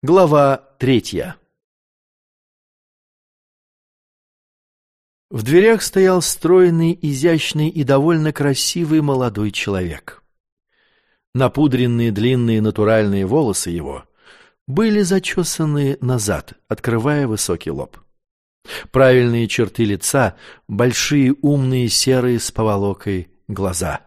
Глава третья В дверях стоял стройный, изящный и довольно красивый молодой человек. Напудренные длинные натуральные волосы его были зачесаны назад, открывая высокий лоб. Правильные черты лица, большие умные серые с поволокой глаза.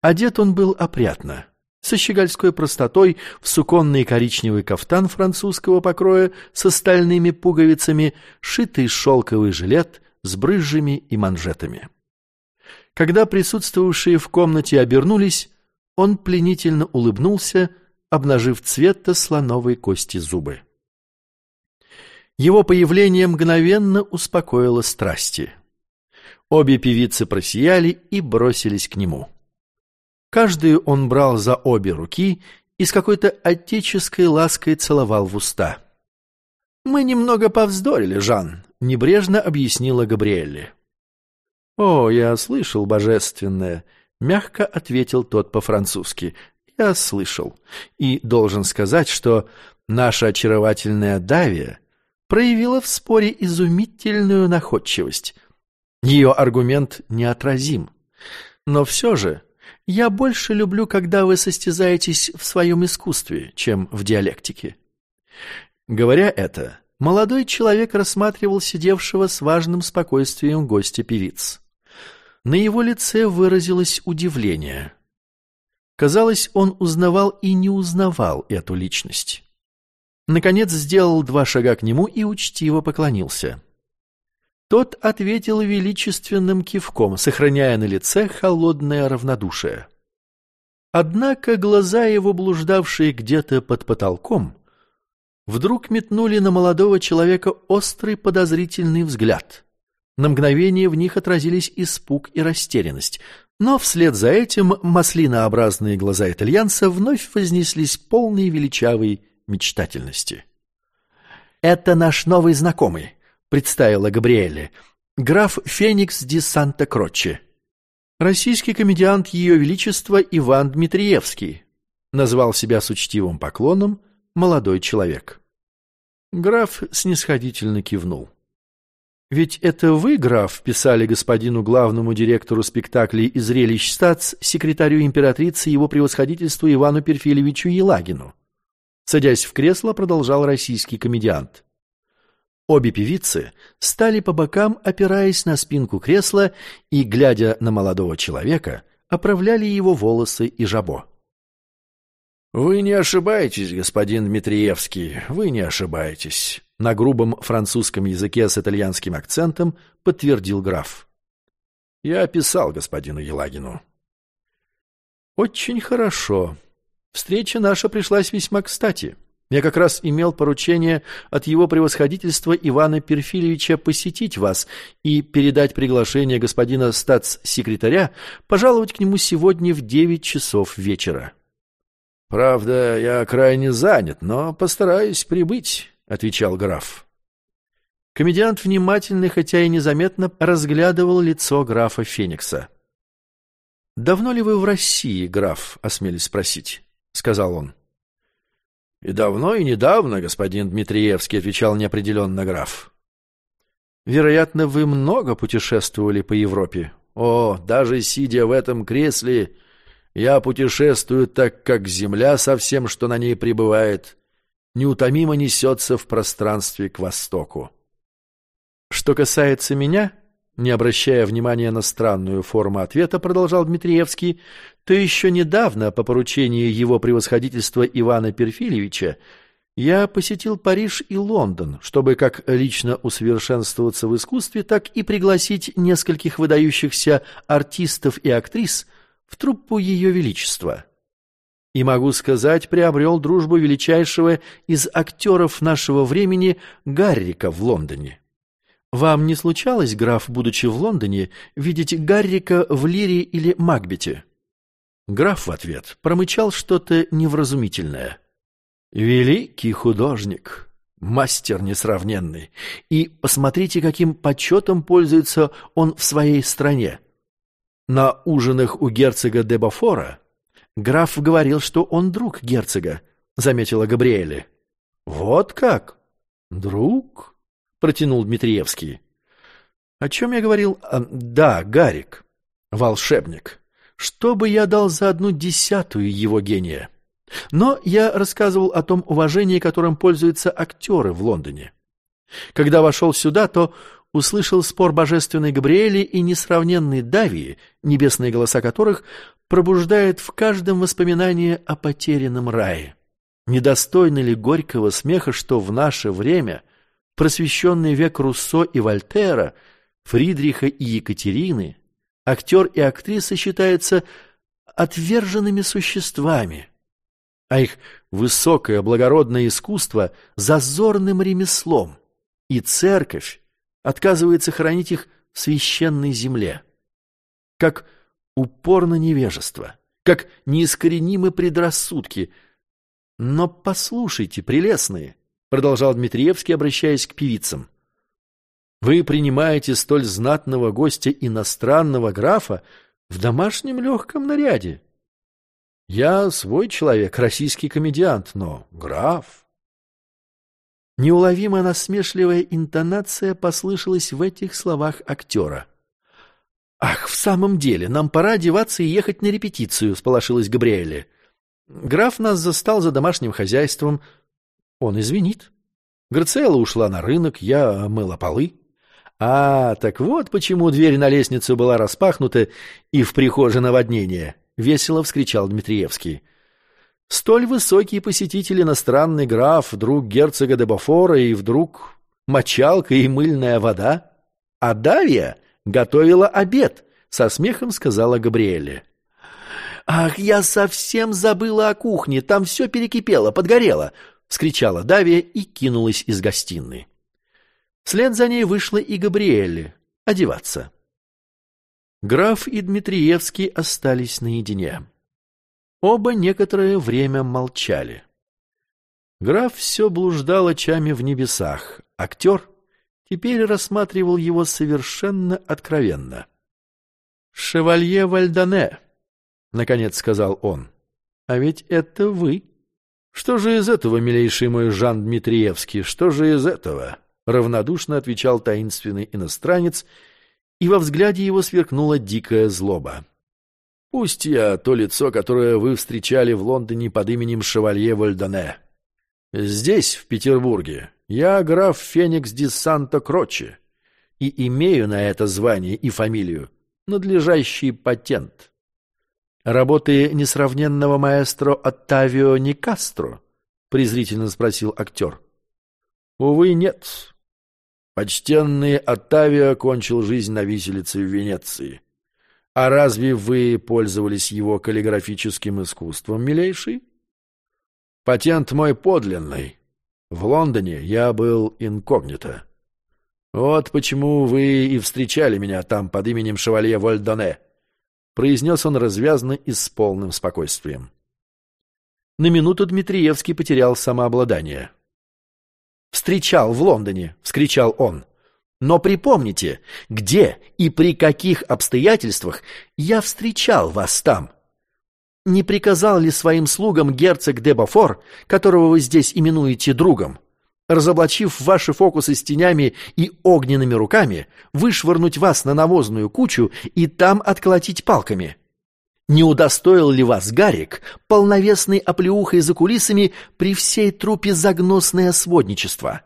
Одет он был опрятно, со щегольской простотой в суконный коричневый кафтан французского покроя со стальными пуговицами, шитый шелковый жилет с брызжами и манжетами. Когда присутствовавшие в комнате обернулись, он пленительно улыбнулся, обнажив цвета слоновой кости зубы. Его появление мгновенно успокоило страсти. Обе певицы просияли и бросились к нему. Каждую он брал за обе руки и с какой-то отеческой лаской целовал в уста. «Мы немного повздорили, Жан», — небрежно объяснила Габриэлли. «О, я слышал, божественное», — мягко ответил тот по-французски. «Я слышал. И должен сказать, что наша очаровательная Давия проявила в споре изумительную находчивость. Ее аргумент неотразим. Но все же я больше люблю, когда вы состязаетесь в своем искусстве, чем в диалектике. Говоря это, молодой человек рассматривал сидевшего с важным спокойствием гостя певиц. На его лице выразилось удивление. Казалось, он узнавал и не узнавал эту личность. Наконец сделал два шага к нему и учтиво поклонился. Тот ответил величественным кивком, сохраняя на лице холодное равнодушие. Однако глаза его, блуждавшие где-то под потолком, вдруг метнули на молодого человека острый подозрительный взгляд. На мгновение в них отразились испуг и растерянность, но вслед за этим маслинообразные глаза итальянца вновь вознеслись полной величавой мечтательности. «Это наш новый знакомый», представила Габриэле, граф Феникс ди Санта-Кроче. Российский комедиант Ее Величества Иван Дмитриевский, назвал себя с учтивым поклоном молодой человек. Граф снисходительно кивнул. «Ведь это вы, граф, писали господину главному директору спектаклей и зрелищ стац, секретарю императрицы его превосходительству Ивану Перфильевичу Елагину?» Садясь в кресло, продолжал российский комедиант. Обе певицы стали по бокам, опираясь на спинку кресла и, глядя на молодого человека, оправляли его волосы и жабо. «Вы не ошибаетесь, господин Дмитриевский, вы не ошибаетесь», на грубом французском языке с итальянским акцентом подтвердил граф. «Я описал господину Елагину». «Очень хорошо. Встреча наша пришлась весьма кстати». Я как раз имел поручение от его превосходительства Ивана Перфильевича посетить вас и передать приглашение господина статс-секретаря пожаловать к нему сегодня в девять часов вечера. — Правда, я крайне занят, но постараюсь прибыть, — отвечал граф. Комедиант внимательно, хотя и незаметно, разглядывал лицо графа Феникса. — «Давно ли вы в России, граф?» — осмелись спросить, — сказал он. — и давно, и недавно, господин Дмитриевский, отвечал неопределенно граф. Вероятно, вы много путешествовали по Европе. О, даже сидя в этом кресле, я путешествую так, как земля со всем, что на ней пребывает, неутомимо несется в пространстве к востоку. Что касается меня, не обращая внимания на странную форму ответа, продолжал Дмитриевский, то еще недавно, по поручению его превосходительства Ивана Перфильевича, я посетил Париж и Лондон, чтобы как лично усовершенствоваться в искусстве, так и пригласить нескольких выдающихся артистов и актрис в труппу Ее Величества. И, могу сказать, приобрел дружбу величайшего из актеров нашего времени Гаррика в Лондоне. Вам не случалось, граф, будучи в Лондоне, видеть Гаррика в Лире или Макбете? Граф в ответ промычал что-то невразумительное. Великий художник, мастер несравненный. И посмотрите, каким почетом пользуется он в своей стране. На ужинах у герцога де Бафора граф говорил, что он друг герцога, заметила Габриэле. Вот как? Друг? Протянул Дмитриевский. О чем я говорил? А, да, Гарик, волшебник. Что бы я дал за одну десятую его гения? Но я рассказывал о том уважении, которым пользуются актеры в Лондоне. Когда вошел сюда, то услышал спор божественной Габриэли и несравненной Давии, небесные голоса которых пробуждают в каждом воспоминание о потерянном рае. Недостойно ли горького смеха, что в наше время просвещенный век Руссо и Вольтера, Фридриха и Екатерины, актер и актриса считаются отверженными существами, а их высокое благородное искусство — зазорным ремеслом, и церковь отказывается хранить их в священной земле. Как упорно невежество, как неискоренимы предрассудки. Но послушайте, прелестные, продолжал Дмитриевский, обращаясь к певицам, вы принимаете столь знатного гостя иностранного графа в домашнем легком наряде. Я свой человек, российский комедиант, но граф... Неуловимо насмешливая интонация послышалась в этих словах актера. «Ах, в самом деле, нам пора одеваться и ехать на репетицию», — сполошилась Габриэле. «Граф нас застал за домашним хозяйством. Он извинит. Грациэла ушла на рынок, я мыла полы». «А, так вот почему дверь на лестницу была распахнута и в прихожей наводнение», — весело вскричал Дмитриевский. Столь высокий посетитель иностранный граф, друг герцога де Бафора и вдруг мочалка и мыльная вода. А Давия готовила обед, со смехом сказала Габриэле. «Ах, я совсем забыла о кухне, там все перекипело, подгорело!» — вскричала Давия и кинулась из гостиной. Вслед за ней вышла и Габриэле одеваться. Граф и Дмитриевский остались наедине. Оба некоторое время молчали. Граф все блуждал очами в небесах. Актер теперь рассматривал его совершенно откровенно. «Шевалье Вальдане», — наконец сказал он, — «а ведь это вы». «Что же из этого, милейший мой Жан Дмитриевский, что же из этого?» — равнодушно отвечал таинственный иностранец, и во взгляде его сверкнула дикая злоба. Пусть я то лицо, которое вы встречали в Лондоне под именем Шевалье Вальдоне. Здесь, в Петербурге, я граф Феникс ди Санта-Кроче и имею на это звание и фамилию надлежащий патент. Работы несравненного маэстро Оттавио Никастро? презрительно спросил актер. Увы, нет. Почтенный Оттавио кончил жизнь на виселице в Венеции. А разве вы пользовались его каллиграфическим искусством, милейший? Патент мой подлинный. В Лондоне я был инкогнито. Вот почему вы и встречали меня там под именем шевалье Вольдоне, произнес он развязно и с полным спокойствием. На минуту Дмитриевский потерял самообладание. «Встречал в Лондоне!» — вскричал он. Но припомните, где и при каких обстоятельствах я встречал вас там. Не приказал ли своим слугам герцог де Бафор, которого вы здесь именуете другом, разоблачив ваши фокусы с тенями и огненными руками, вышвырнуть вас на навозную кучу и там отколотить палками? Не удостоил ли вас Гарик полновесной оплеухой за кулисами при всей трупе загносное сводничество?»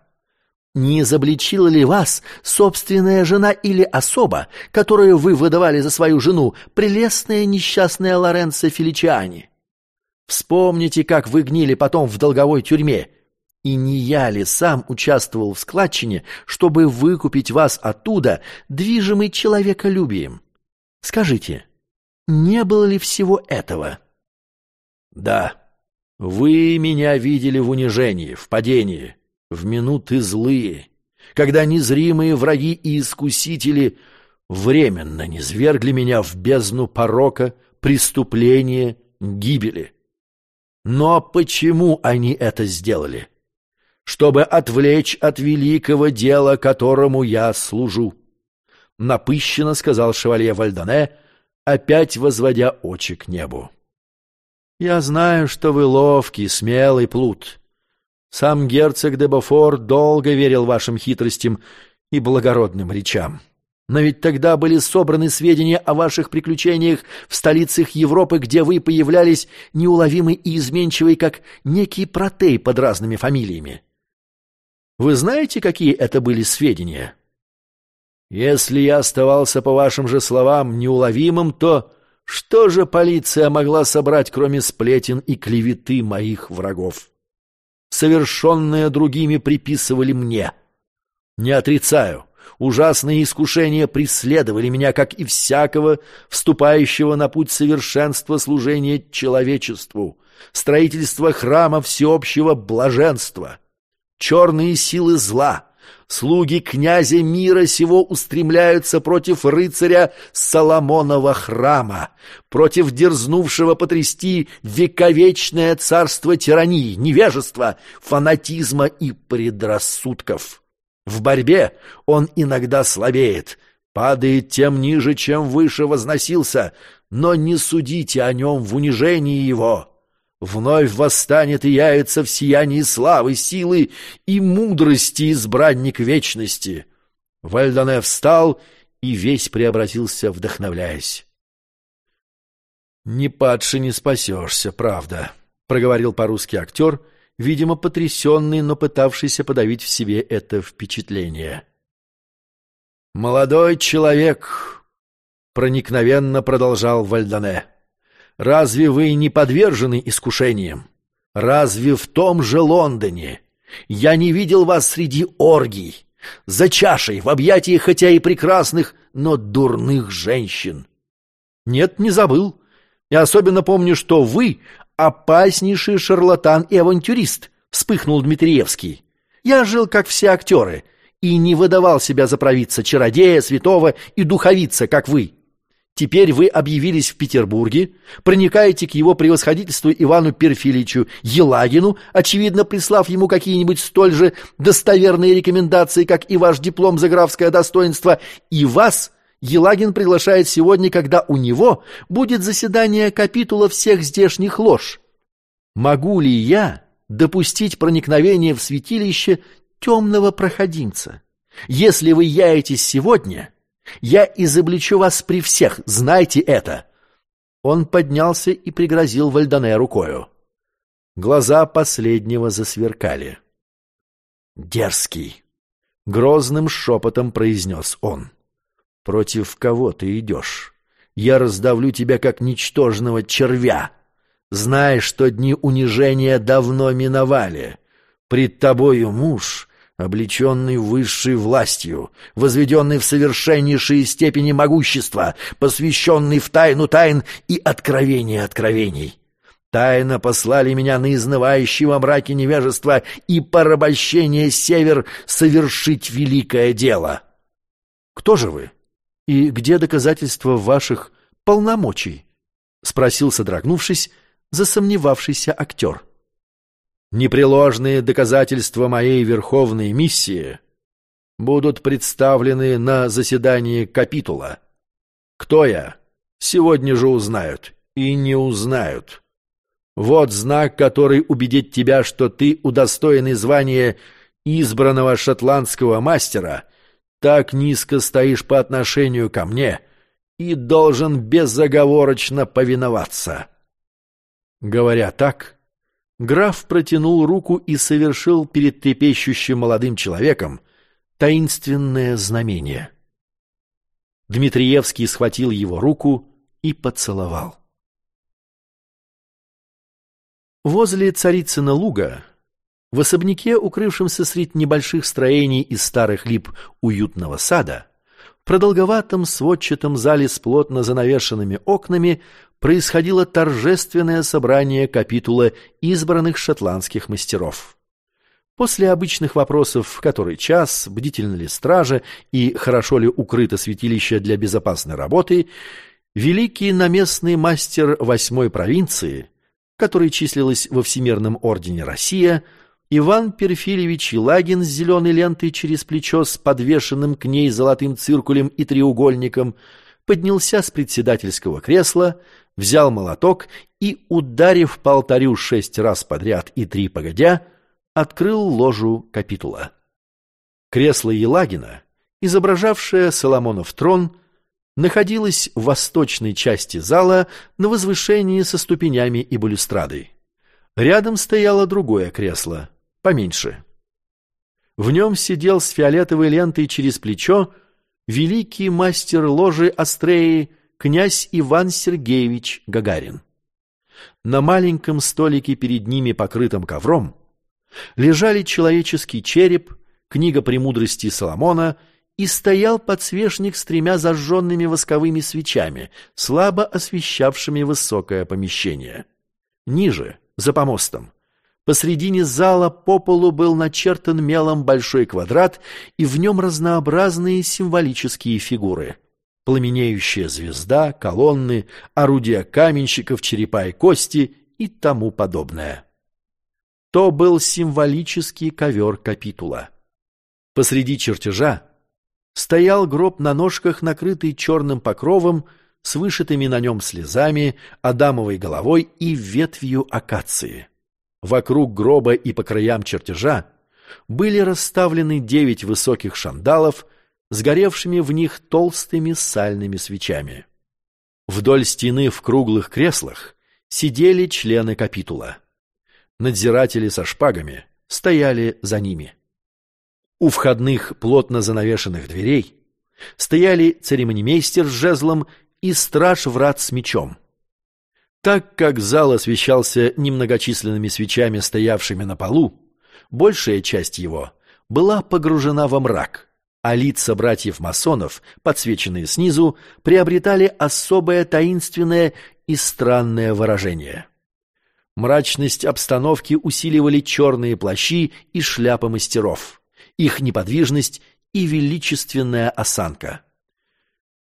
Не изобличила ли вас собственная жена или особа, которую вы выдавали за свою жену, прелестная несчастная Лоренцо Феличиани? Вспомните, как вы гнили потом в долговой тюрьме. И не я ли сам участвовал в складчине, чтобы выкупить вас оттуда, движимый человеколюбием? Скажите, не было ли всего этого? Да, вы меня видели в унижении, в падении, в минуты злые, когда незримые враги и искусители временно низвергли меня в бездну порока, преступления, гибели. Но почему они это сделали? Чтобы отвлечь от великого дела, которому я служу. Напыщенно сказал шевалье Вальдане, опять возводя очи к небу. Я знаю, что вы ловкий, смелый плут, Сам герцог де Бофор долго верил вашим хитростям и благородным речам. Но ведь тогда были собраны сведения о ваших приключениях в столицах Европы, где вы появлялись неуловимый и изменчивый, как некий протей под разными фамилиями. Вы знаете, какие это были сведения? Если я оставался, по вашим же словам, неуловимым, то что же полиция могла собрать, кроме сплетен и клеветы моих врагов? Совершенное другими приписывали мне. Не отрицаю, ужасные искушения преследовали меня, как и всякого, вступающего на путь совершенства служения человечеству, строительства храма всеобщего блаженства. Черные силы зла — Слуги князя мира сего устремляются против рыцаря Соломонова храма, против дерзнувшего потрясти вековечное царство тирании, невежества, фанатизма и предрассудков. В борьбе он иногда слабеет, падает тем ниже, чем выше возносился, но не судите о нем в унижении его. Вновь восстанет и явится в сиянии славы, силы и мудрости избранник вечности. Вальдане встал и весь преобразился, вдохновляясь. «Не падши не спасешься, правда», — проговорил по-русски актер, видимо, потрясенный, но пытавшийся подавить в себе это впечатление. «Молодой человек», — проникновенно продолжал Вальдане, — Разве вы не подвержены искушениям? Разве в том же Лондоне я не видел вас среди оргий, за чашей, в объятии хотя и прекрасных, но дурных женщин? Нет, не забыл. Я особенно помню, что вы опаснейший шарлатан и авантюрист, вспыхнул Дмитриевский. Я жил, как все актеры, и не выдавал себя за провидца, чародея, святого и духовица, как вы. Теперь вы объявились в Петербурге, проникаете к его превосходительству Ивану Перфиличу Елагину, очевидно, прислав ему какие-нибудь столь же достоверные рекомендации, как и ваш диплом за графское достоинство, и вас Елагин приглашает сегодня, когда у него будет заседание капитула всех здешних лож. Могу ли я допустить проникновение в святилище темного проходимца? Если вы яетесь сегодня, я изобличу вас при всех, знайте это!» Он поднялся и пригрозил Вальдане рукою. Глаза последнего засверкали. «Дерзкий!» — грозным шепотом произнес он. «Против кого ты идешь? Я раздавлю тебя, как ничтожного червя. Знай, что дни унижения давно миновали. Пред тобою муж, облеченный высшей властью, возведенный в совершеннейшие степени могущества, посвященный в тайну тайн и откровение откровений. Тайно послали меня на изнывающий во мраке невежества и порабощение север совершить великое дело. Кто же вы? И где доказательства ваших полномочий? — спросил, содрогнувшись, засомневавшийся актер. — непреложные доказательства моей верховной миссии будут представлены на заседании капитула. Кто я? Сегодня же узнают. И не узнают. Вот знак, который убедит тебя, что ты удостоенный звания избранного шотландского мастера, так низко стоишь по отношению ко мне и должен безоговорочно повиноваться. Говоря так, Граф протянул руку и совершил перед трепещущим молодым человеком таинственное знамение. Дмитриевский схватил его руку и поцеловал. Возле Царицына луга, в особняке, укрывшемся среди небольших строений из старых лип уютного сада, продолговатом сводчатом зале с плотно занавешенными окнами происходило торжественное собрание капитула избранных шотландских мастеров. После обычных вопросов, в который час, бдительна ли стража и хорошо ли укрыто святилище для безопасной работы, великий наместный мастер восьмой провинции, который числилась во Всемирном ордене Россия, Иван Перфильевич Елагин с зеленой лентой через плечо с подвешенным к ней золотым циркулем и треугольником, поднялся с председательского кресла, взял молоток и, ударив по алтарю шесть раз подряд и три погодя, открыл ложу капитула. Кресло Елагина, изображавшее Соломонов трон, находилось в восточной части зала на возвышении со ступенями и балюстрадой. Рядом стояло другое кресло, поменьше. В нем сидел с фиолетовой лентой через плечо великий мастер ложи Астреи князь Иван Сергеевич Гагарин. На маленьком столике перед ними, покрытом ковром, лежали человеческий череп, книга премудрости Соломона и стоял подсвечник с тремя зажженными восковыми свечами, слабо освещавшими высокое помещение. Ниже, за помостом, посредине зала по полу был начертан мелом большой квадрат, и в нем разнообразные символические фигуры. Пламенеющая звезда, колонны, орудия каменщиков, черепа и кости и тому подобное. То был символический ковер капитула. Посреди чертежа стоял гроб на ножках, накрытый черным покровом, с вышитыми на нем слезами, адамовой головой и ветвью акации. Вокруг гроба и по краям чертежа были расставлены девять высоких шандалов, сгоревшими в них толстыми сальными свечами. Вдоль стены в круглых креслах сидели члены капитула. Надзиратели со шпагами стояли за ними. У входных плотно занавешенных дверей стояли церемонимейстер с жезлом и страж врат с мечом. Так как зал освещался немногочисленными свечами, стоявшими на полу, большая часть его была погружена во мрак, а лица братьев-масонов, подсвеченные снизу, приобретали особое таинственное и странное выражение. Мрачность обстановки усиливали черные плащи и шляпы мастеров, их неподвижность и величественная осанка.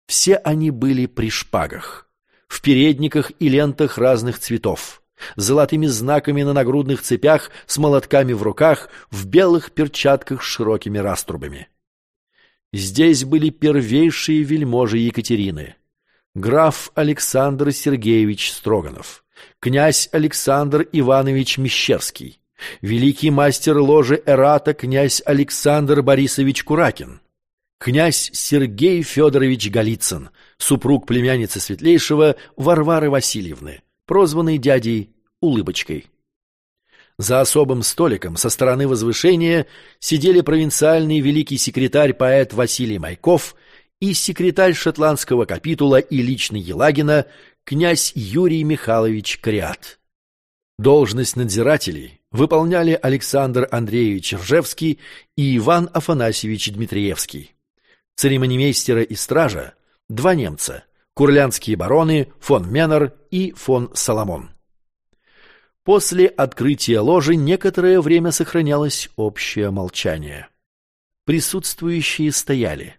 Все они были при шпагах, в передниках и лентах разных цветов, золотыми знаками на нагрудных цепях, с молотками в руках, в белых перчатках с широкими раструбами. Здесь были первейшие вельможи Екатерины. Граф Александр Сергеевич Строганов, князь Александр Иванович Мещерский, великий мастер ложи Эрата князь Александр Борисович Куракин, князь Сергей Федорович Голицын, супруг племянницы Светлейшего Варвары Васильевны, прозванный дядей Улыбочкой. За особым столиком со стороны возвышения сидели провинциальный великий секретарь поэт Василий Майков и секретарь шотландского капитула и личный Елагина князь Юрий Михайлович Криат. Должность надзирателей выполняли Александр Андреевич Ржевский и Иван Афанасьевич Дмитриевский. Церемонимейстера и стража – два немца – курлянские бароны фон Меннер и фон Соломон. После открытия ложи некоторое время сохранялось общее молчание. Присутствующие стояли,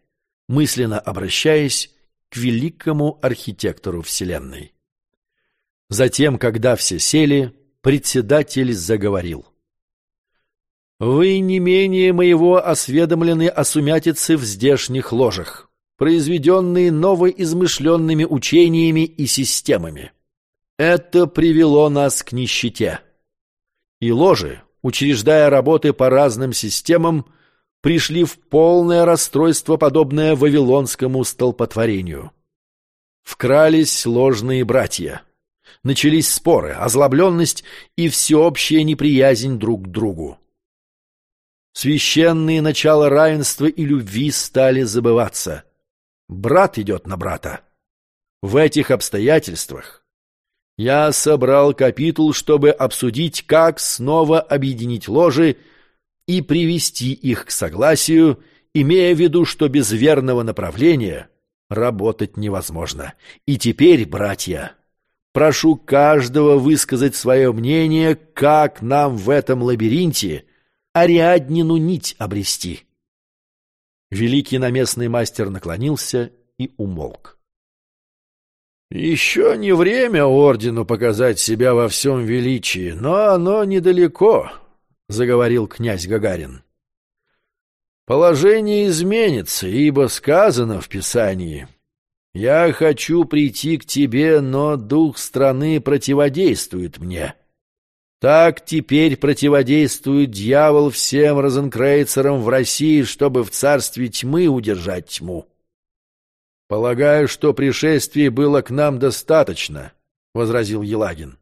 мысленно обращаясь к великому архитектору Вселенной. Затем, когда все сели, председатель заговорил. «Вы не менее моего осведомлены о сумятице в здешних ложах, произведенные новоизмышленными учениями и системами. Это привело нас к нищете. И ложи, учреждая работы по разным системам, пришли в полное расстройство, подобное вавилонскому столпотворению. Вкрались ложные братья. Начались споры, озлобленность и всеобщая неприязнь друг к другу. Священные начала равенства и любви стали забываться. Брат идет на брата. В этих обстоятельствах я собрал капитул, чтобы обсудить, как снова объединить ложи и привести их к согласию, имея в виду, что без верного направления работать невозможно. И теперь, братья, прошу каждого высказать свое мнение, как нам в этом лабиринте Ариаднину нить обрести. Великий наместный мастер наклонился и умолк. Еще не время ордену показать себя во всем величии, но оно недалеко, — заговорил князь Гагарин. Положение изменится, ибо сказано в Писании. Я хочу прийти к тебе, но дух страны противодействует мне. Так теперь противодействует дьявол всем розенкрейцерам в России, чтобы в царстве тьмы удержать тьму. Полагаю, что пришествий было к нам достаточно, — возразил Елагин.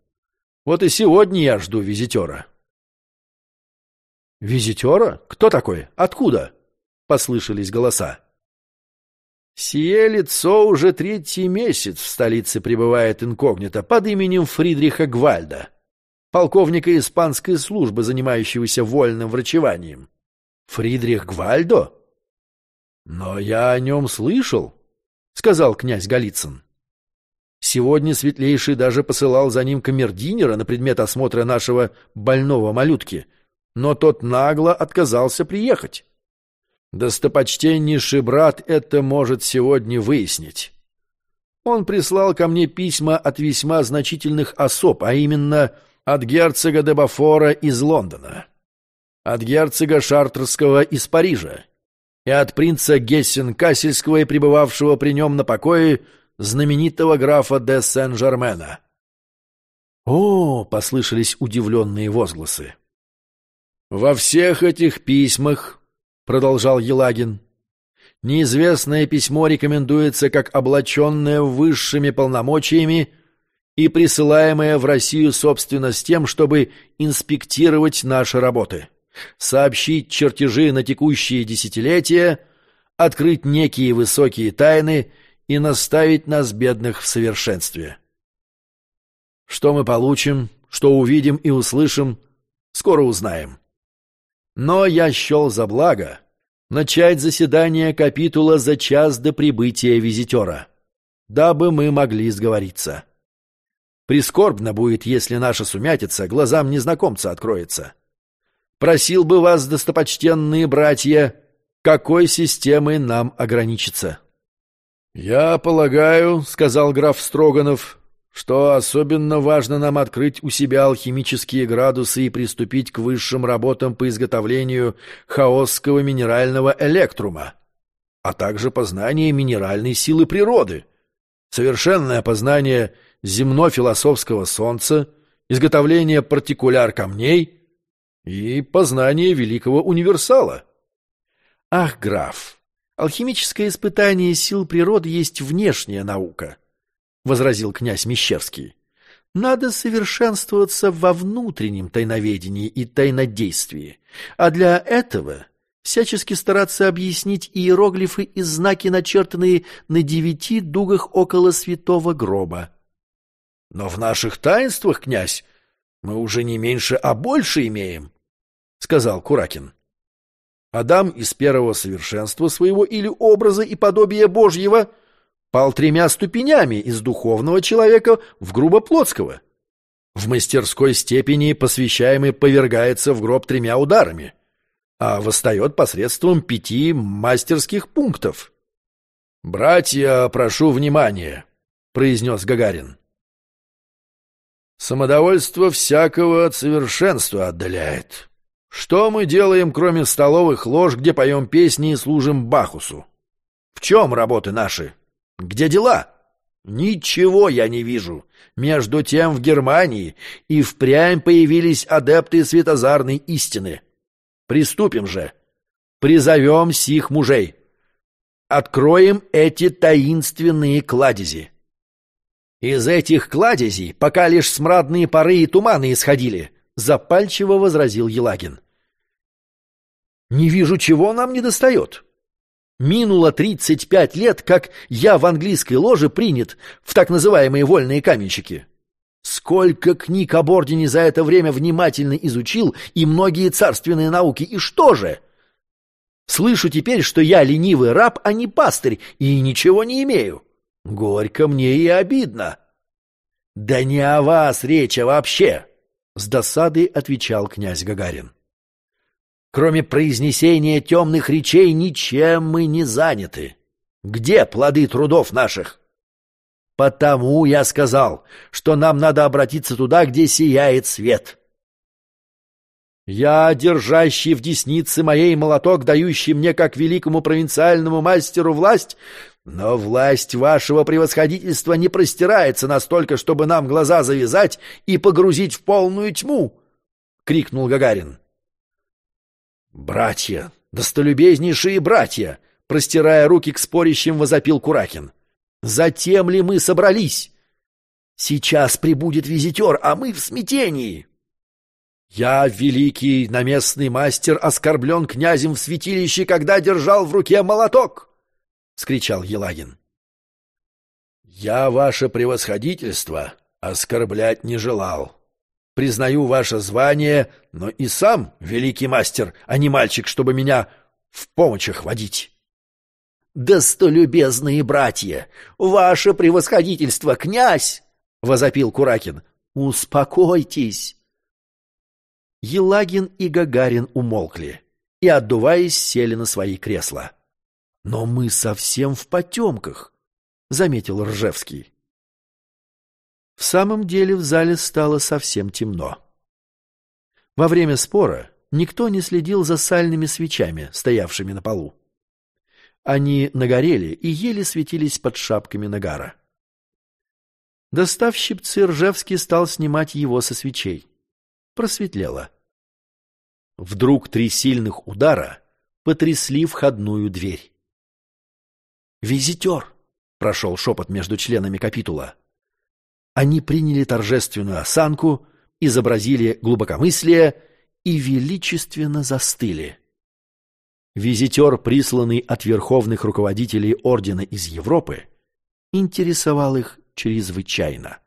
Вот и сегодня я жду визитера. Визитера? Кто такой? Откуда? — послышались голоса. Сие лицо уже третий месяц в столице пребывает инкогнито под именем Фридриха Гвальда полковника испанской службы, занимающегося вольным врачеванием. Фридрих Гвальдо? Но я о нем слышал, — сказал князь Голицын. Сегодня Светлейший даже посылал за ним камердинера на предмет осмотра нашего больного малютки, но тот нагло отказался приехать. Достопочтеннейший брат это может сегодня выяснить. Он прислал ко мне письма от весьма значительных особ, а именно от герцога де Бафора из Лондона, от герцога Шартерского из Парижа и от принца Гессен-Кассельского и пребывавшего при нем на покое знаменитого графа де Сен-Жермена. «О!» — послышались удивленные возгласы. «Во всех этих письмах, — продолжал Елагин, — неизвестное письмо рекомендуется как облаченное высшими полномочиями и присылаемая в Россию, собственно, с тем, чтобы инспектировать наши работы, сообщить чертежи на текущие десятилетия, открыть некие высокие тайны и наставить нас, бедных, в совершенстве. Что мы получим, что увидим и услышим, скоро узнаем. Но я счел за благо начать заседание капитула за час до прибытия визитера, дабы мы могли сговориться. Прискорбно будет, если наша сумятица глазам незнакомца откроется. Просил бы вас, достопочтенные братья, какой системой нам ограничиться? — Я полагаю, — сказал граф Строганов, — что особенно важно нам открыть у себя алхимические градусы и приступить к высшим работам по изготовлению хаосского минерального электрума, а также познание минеральной силы природы, совершенное познание земно-философского солнца, изготовление партикуляр камней и познание великого универсала. Ах, граф, алхимическое испытание сил природы есть внешняя наука, возразил князь Мещерский. Надо совершенствоваться во внутреннем тайноведении и тайнодействии, а для этого всячески стараться объяснить иероглифы и знаки, начертанные на девяти дугах около святого гроба. Но в наших таинствах, князь, мы уже не меньше, а больше имеем, — сказал Куракин. Адам из первого совершенства своего или образа и подобия Божьего пал тремя ступенями из духовного человека в грубоплотского. В мастерской степени посвящаемый повергается в гроб тремя ударами, а восстает посредством пяти мастерских пунктов. «Братья, прошу внимания», — произнес Гагарин. Самодовольство всякого от совершенства отдаляет. Что мы делаем, кроме столовых лож, где поем песни и служим Бахусу? В чем работы наши? Где дела? Ничего я не вижу. Между тем в Германии и впрямь появились адепты светозарной истины. Приступим же. Призовем сих мужей. Откроем эти таинственные кладези. Из этих кладезей пока лишь смрадные пары и туманы исходили, запальчиво возразил Елагин. Не вижу, чего нам не достает. Минуло тридцать пять лет, как я в английской ложе принят в так называемые вольные каменщики. Сколько книг об ордене за это время внимательно изучил и многие царственные науки, и что же? Слышу теперь, что я ленивый раб, а не пастырь, и ничего не имею. Горько мне и обидно. — Да не о вас речь, а вообще! — с досадой отвечал князь Гагарин. Кроме произнесения темных речей, ничем мы не заняты. Где плоды трудов наших? Потому я сказал, что нам надо обратиться туда, где сияет свет. Я, держащий в деснице моей молоток, дающий мне, как великому провинциальному мастеру, власть, но власть вашего превосходительства не простирается настолько, чтобы нам глаза завязать и погрузить в полную тьму. крикнул Гагарин. «Братья! Достолюбезнейшие братья!» Простирая руки к спорящим, возопил Куракин. «Затем ли мы собрались? Сейчас прибудет визитер, а мы в смятении!» «Я, великий наместный мастер, оскорблен князем в святилище, когда держал в руке молоток!» — вскричал Елагин. «Я, ваше превосходительство, оскорблять не желал. Признаю ваше звание, но и сам великий мастер, а не мальчик, чтобы меня в помощах водить». «Достолюбезные братья! Ваше превосходительство, князь!» — возопил Куракин. «Успокойтесь!» Елагин и Гагарин умолкли и, отдуваясь, сели на свои кресла. «Но мы совсем в потемках», — заметил Ржевский. В самом деле в зале стало совсем темно. Во время спора никто не следил за сальными свечами, стоявшими на полу. Они нагорели и еле светились под шапками нагара. Достав щипцы, Ржевский стал снимать его со свечей. Просветлело. Вдруг три сильных удара потрясли входную дверь. «Визитер!» — прошел шепот между членами капитула. Они приняли торжественную осанку, изобразили глубокомыслие и величественно застыли. Визитер, присланный от верховных руководителей ордена из Европы, интересовал их чрезвычайно.